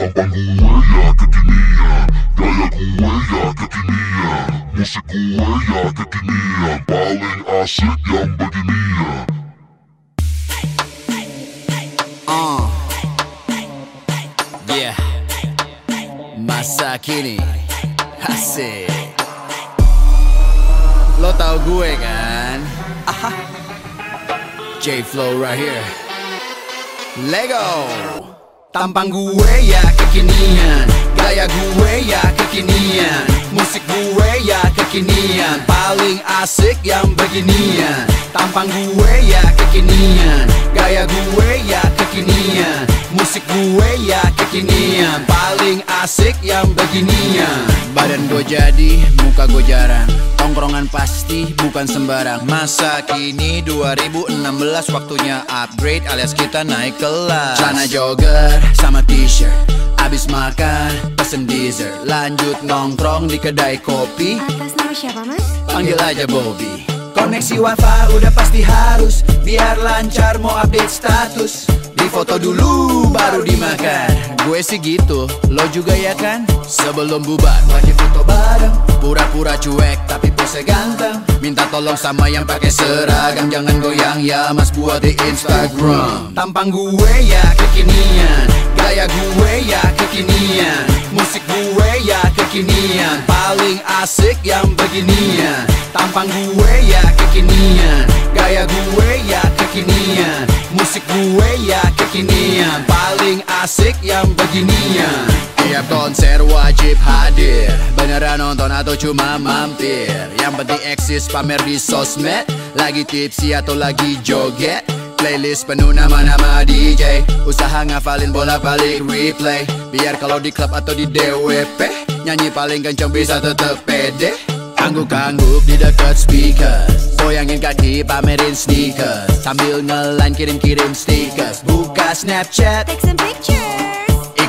Tampang gue ya kekinian Gaya gue ya kekinian Musik gue ya kekinian Paling asik yang beginian Uh. Yeah. Masa kini Asik Lo tau gue kan? Aha. J Flow right here Lego Tampang gue ya kekinian. Gaya gue ya kekinian. Musik gue ya kekinian. Paling asik yang beginian. Tampang gue ya kekinian. Gaya gue ya kekinian. Musik gue ya kekinian Paling asik yang beginian Badan gue jadi, muka gue jarang. Tongkrongan pasti bukan sembarang. Masa kini 2016 waktunya upgrade alias kita naik kelas. Celana jogger sama t-shirt. Abis makan, pesen dessert. Lanjut nongkrong di kedai kopi. Atas nama siapa mas? Panggil aja Bobby. Koneksi wifi udah pasti harus. Biar lancar mau update status Di foto dulu baru dimakan. Gue sih gitu, lo juga ya kan? Sebelum bubar wajib foto bareng. Pura-pura cuek tapi pose ganteng. Minta tolong sama yang pakai seragam. Jangan goyang ya mas buat di Instagram. Tampang gue ya kekinian. Gaya gue ya kekinian. Musik gue ya kekinian asik yang beginian Tampang gue ya kekinian. Gaya gue ya kekinian. Musik gue ya kekinian. Paling asik yang beginian Tiap konser wajib hadir. Beneran nonton atau cuma mampir? Yang penting eksis pamer di sosmed. Lagi tipsi atau lagi joget? Playlist penuh nama-nama DJ Usaha ngafalin bolak-balik replay. Biar kalau di klub atau di DWP Nyanyi paling kenceng bisa tetep pede. Angguk-angguk di dekat speakers Goyangin kaki pamerin sneakers. Sambil ngeline kirim-kirim stickers. Buka snapchat. Take some pictures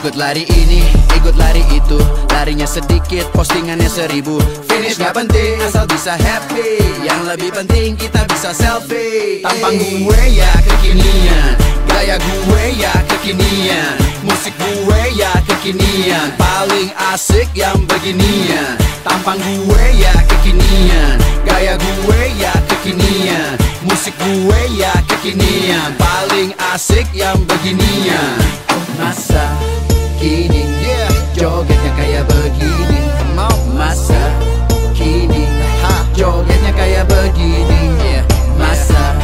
Ikut lari ini, ikut lari itu. Larinya sedikit, postingannya seribu. Finish gak penting, asal bisa happy. Yang lebih penting kita bisa selfie. Tampang gue ya kekinian. Gaya gue ya kekinian. Musik gue ya kekinian. Paling asik yang beginian. Tampang gue ya kekinian. Gaya gue ya kekinian. Musik gue ya kekinian. Paling asik yang beginian. Masa kini yeah. Jogetnya kayak begini Masa kini. Ha. Jogetnya kayak begini yeah. Masa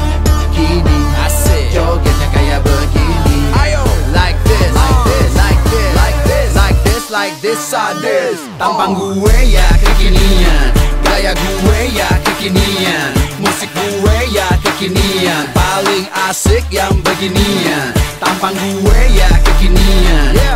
kini Asik. Jogetnya kayak begini Ayo. Like this Like this Like this Like this Like this Like this Sadis Tampang gue ya kekinian. Gaya gue ya kekinian. Musik gue ya kekinian. Paling asik yang beginian. Tampang gue ya kekinian. Gaya